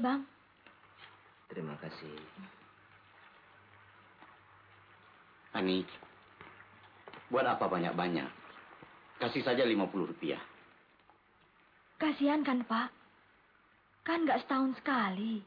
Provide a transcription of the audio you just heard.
Bang. Terima kasih. Ani, buat apa banyak-banyak? Kasih saja 50 rupiah. Kasihan kan, Pak? Kan nggak setahun sekali.